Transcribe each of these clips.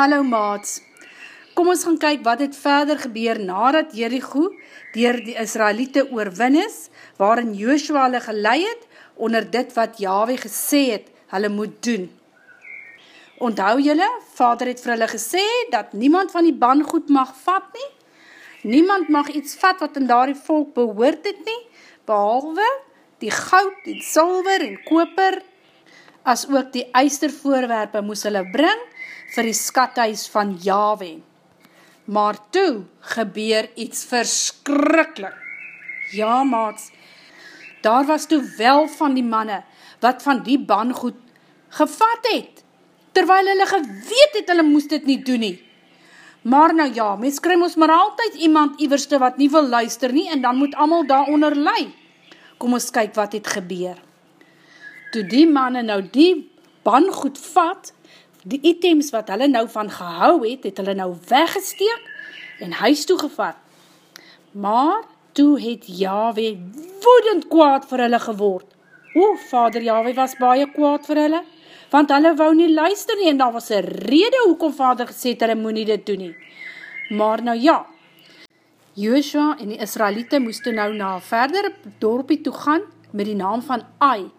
Hallo maats, kom ons gaan kyk wat het verder gebeur nadat Jericho dier die Israelite oorwin is, waarin Joshua hulle geleid het, onder dit wat Yahweh gesê het, hulle moet doen. Onthou julle, vader het vir hulle gesê, dat niemand van die bangoed mag vat nie, niemand mag iets vat wat in daar die volk behoort het nie, behalwe die goud, die silver en koper, as ook die eistervoorwerpe moes hulle bring, vir die skathuis van Yahweh. Maar toe gebeur iets verskrikkelijk. Ja, maats, daar was toe wel van die manne wat van die bangoed gevat het, terwyl hulle geweet het hulle moest dit nie doen nie. Maar nou ja, mens krim ons maar altyd iemand iwerste wat nie wil luister nie en dan moet allemaal daaronder lei. Kom ons kyk wat het gebeur. Toe die manne nou die bangoed vat, die items wat hulle nou van gehou het, het hulle nou weggesteek en huis toegevat. Maar toe het Yahweh woedend kwaad vir hulle geword. O, vader Yahweh was baie kwaad vir hulle, want hulle wou nie luister nie en daar was een rede hoekom vader gesê het hulle moet nie dit doen nie. Maar nou ja, Joshua en die Israelite moest nou na verder dorpie toe gaan met die naam van Ai,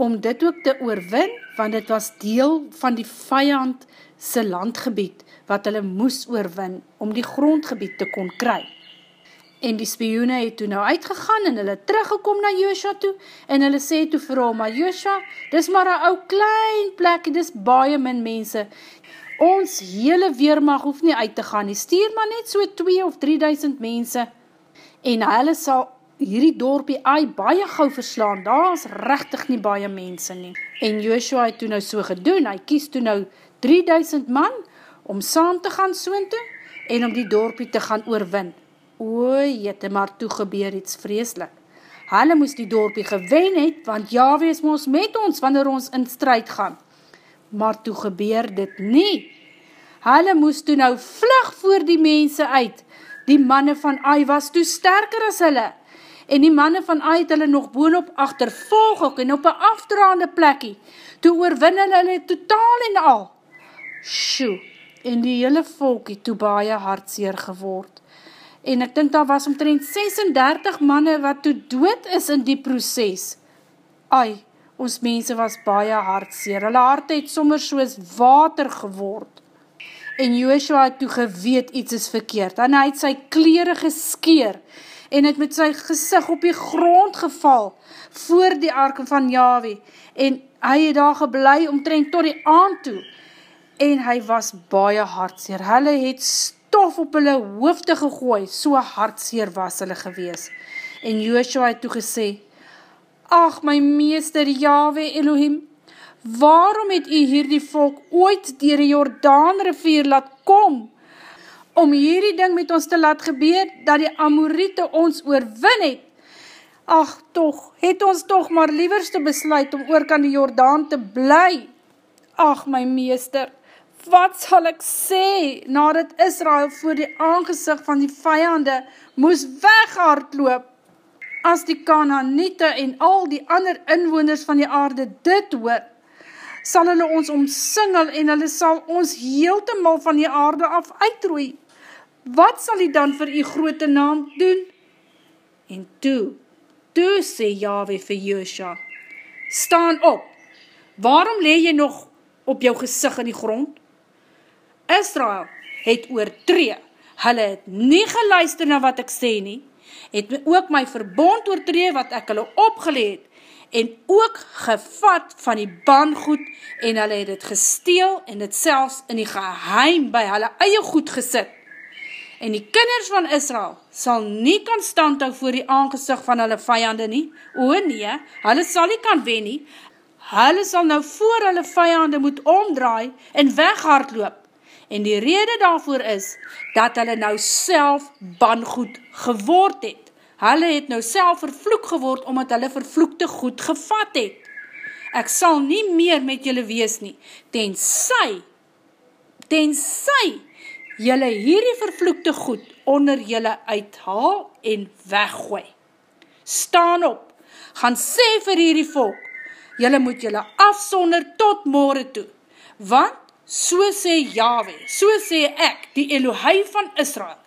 om dit ook te oorwin, want dit was deel van die vijand sy landgebied, wat hulle moes oorwin, om die grondgebied te kon kry. En die spioene het toe nou uitgegaan, en hulle teruggekom na Joshua toe, en hulle sê toe vir hom, maar Joshua, dis maar een ou klein plek, en dis baie min mense, ons hele weermag hoef nie uit te gaan, die stuur maar net so 2 of 3000 mense, en hulle sal hierdie dorpie ai baie gauw verslaan, daar is rechtig nie baie mense nie. En Joshua het toe nou so gedoen, hy kies toe nou 3000 man, om saam te gaan soon toe, en om die dorpie te gaan oorwin. Oei, jette, maar toe gebeur iets vreeslik. Hulle moes die dorpie gewen het, want ja, wees ons met ons, wanneer ons in strijd gaan. Maar toe gebeur dit nie. Hulle moes toe nou vlug voor die mense uit, die manne van Ai was toe sterker as hulle, en die manne van Ai het hulle nog boonop achtervolg ook en op een afdraande plekkie, toe oorwin hulle hulle totaal en al. Sjoe, en die hele volk het toe baie hartseer geword. En ek dink daar was omtrent 36 manne wat toe dood is in die proces. Ai, ons mense was baie hartseer, hulle hart het sommer soos water geword. En Joshua het toe geweet iets is verkeerd, en hy het sy kleren geskeer, en het met sy gezicht op die grond geval voor die arken van Yahweh en hy het daar geblei omtrent tot die aand toe en hy was baie hartseer. Hulle het stof op hulle hoofde gegooi, so hartseer was hulle gewees. En Joshua het toe gesê, Ach my meester Yahweh Elohim, waarom het u hier die volk ooit dier die Jordaan rivier laat kom, om hierdie ding met ons te laat gebeur, dat die Amorite ons oorwin het. Ach toch, het ons toch maar lieverste besluit om oor kan die Jordaan te bly. Ach my meester, wat sal ek sê, nadat Israel voor die aangezicht van die vijande moes weghardloop, as die Kanaaniete en al die ander inwoners van die aarde dit hoor, sal hulle ons omsingel en hulle sal ons heeltemal van die aarde af uitroei wat sal hy dan vir die grote naam doen? En toe, toe sê Yahweh vir Joosja, staan op, waarom le jy nog op jou gezicht in die grond? Israel het oortree, hulle het nie geluister na wat ek sê nie, het ook my verbond oortree wat ek hulle opgeleed, en ook gevat van die bangoed, en hulle het het gesteel, en het selfs in die geheim by hulle eie goed gesit en die kinders van Israel sal nie kan standhou voor die aangezicht van hulle vijande nie, o nee, hulle sal nie kan wen nie, hulle sal nou voor hulle vijande moet omdraai en weghardloop, en die rede daarvoor is, dat hulle nou self bangoed geword het, hulle het nou self vervloek geword, omdat hulle vervloekte goed gevat het, ek sal nie meer met julle wees nie, ten sy, ten sy, jylle hierdie vervloekte goed onder jylle uithaal en weggooi. Staan op, gaan sê vir hierdie volk, jylle moet jylle afsonder tot morgen toe, want so sê Yahweh, so sê ek, die Elohei van Israel,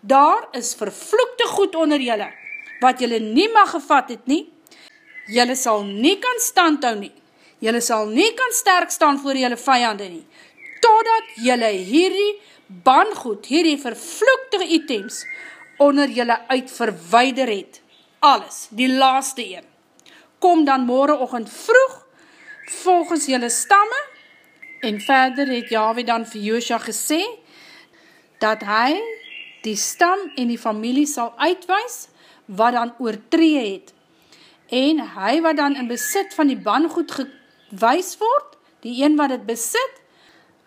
daar is vervloekte goed onder julle, wat julle nie mag gevat het nie, julle sal nie kan standhou nie, julle sal nie kan sterk staan voor julle vijande nie, totdat julle hierdie bangoed, hierdie vervloekte items, onder julle uit verweider het, alles, die laaste een, kom dan morgenochtend vroeg, volgens julle stamme, En verder het Yahweh dan vir Joosja gesê, dat hy die stam en die familie sal uitwijs, wat dan oortree het. En hy wat dan in besit van die bangoed gewys word, die een wat het besit,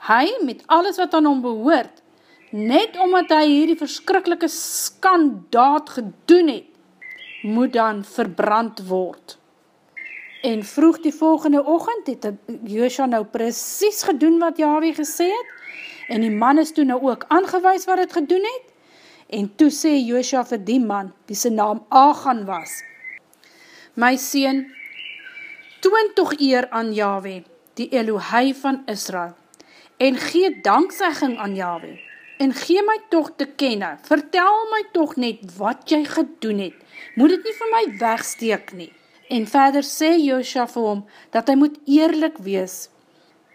hy met alles wat aan hom behoort, net omdat hy hierdie verskrikkelike skandaad gedoen het, moet dan verbrand word. En vroeg die volgende ochend het Joosja nou precies gedoen wat Yahweh gesê het, en die man is toe nou ook aangewees wat het gedoen het, en toe sê Joosja vir die man, wie sy naam Agan was, My sien, toon toch eer aan Yahweh, die Elohei van Israel, en gee danksegging aan Yahweh, en gee my toch te kenne, vertel my toch net wat jy gedoen het, moet het nie vir my wegsteek nie. En verder sê Joshua vir hom, dat hy moet eerlik wees.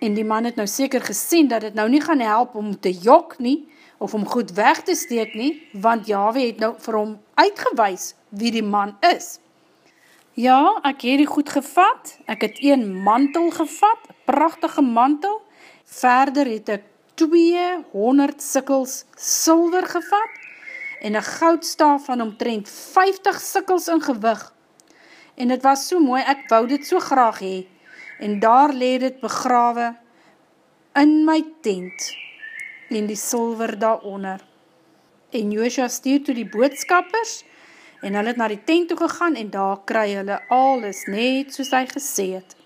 En die man het nou seker gesien, dat het nou nie gaan help om te jok nie, of om goed weg te steek nie, want Yahweh het nou vir hom uitgewys wie die man is. Ja, ek het die goed gevat, ek het een mantel gevat, prachtige mantel, verder het ek 200 sikkels silver gevat, en een goudstaaf van omtrent 50 sikkels in gewig, en het was so mooi, ek wou dit so graag hee, en daar leed het begrawe in my tent, en die silver daaronder. En Joosja stuur toe die boodskappers, en hulle het na die tent toe gegaan, en daar kry hulle alles net soos hy gesê het.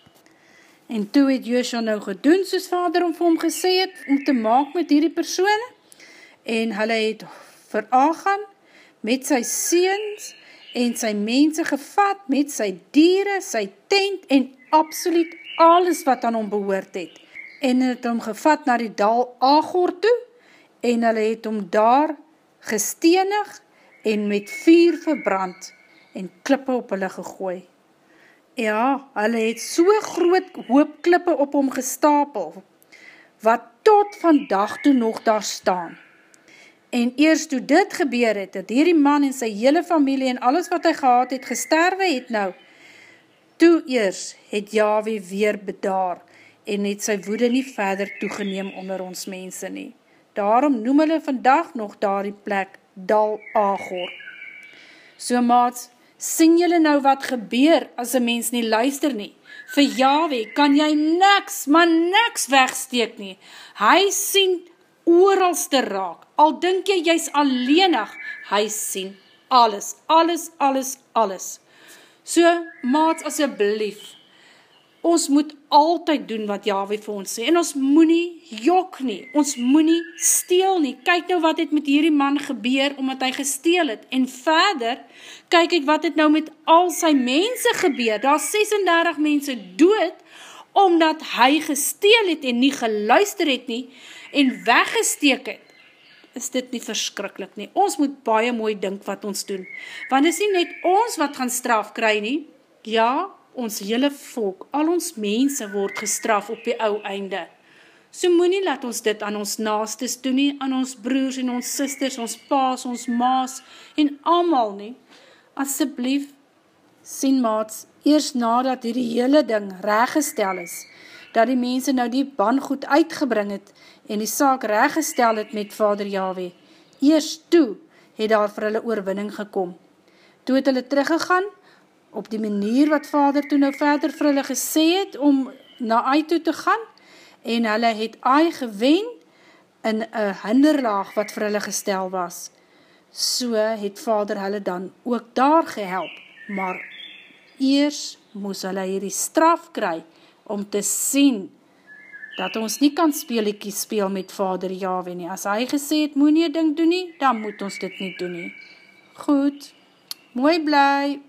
En toe het Joosja nou gedoen, soos vader om vir hom gesê het, om te maak met hierdie persoon, en hulle het veragaan met sy seens, en sy mense gevat met sy dieren, sy tent en absoluut alles wat aan hom behoort het. En het hom gevat na die dal Agor toe en hulle het hom daar gestenig en met vuur verbrand en klippe op hulle gegooi. Ja, hulle het so groot hoop klippe op hom gestapel, wat tot vandag toe nog daar staan. En eerst toe dit gebeur het, dat hierdie man en sy hele familie en alles wat hy gehad het, gesterwe het nou, toe eers het Yahweh weer bedaar en het sy woede nie verder toegeneem onder ons mense nie. Daarom noem hulle vandag nog daar die plek Dal Agor. So maats, sien julle nou wat gebeur as een mens nie luister nie? Vir Yahweh kan jy niks, maar niks wegsteek nie. Hy sien ooralste raak, al dink jy jy's alleenig, hy sien alles, alles, alles, alles. So, maats, asjeblief, ons moet altyd doen wat Yahweh vir ons sê, en ons moet nie jok nie, ons moet nie steel nie, kyk nou wat het met hierdie man gebeur, omdat hy gesteel het, en verder, kyk het wat het nou met al sy mense gebeur, daar 36 mense dood, omdat hy gesteel het en nie geluister het nie, en weggesteek het, is dit nie verskrikkelijk nie. Ons moet baie mooi dink wat ons doen. Want is nie net ons wat gaan straf kry nie, ja, ons hele volk, al ons mense word gestraf op die ou einde. So moet nie laat ons dit aan ons naastes doen nie, aan ons broers en ons sisters, ons paas, ons maas en amal nie. Asseblief, sien maats, eers nadat hierdie hele ding reggestel is, dat die mense nou die bangoed uitgebring het en die saak reggestel het met vader Yahweh. Eers toe het daar vir hulle oorwinning gekom. Toe het hulle teruggegaan op die manier wat vader toe nou verder vir hulle gesê het om na Ai toe te gaan en hulle het Ai gewen in een hinderlaag wat vir hulle gestel was. So het vader hulle dan ook daar gehelp, maar eers moes hulle hierdie straf kry, om te sien, dat ons nie kan speeliekie speel met vader Yahweh nie. As hy gesê het, moet nie ding doen nie, dan moet ons dit nie doen nie. Goed, mooi bly.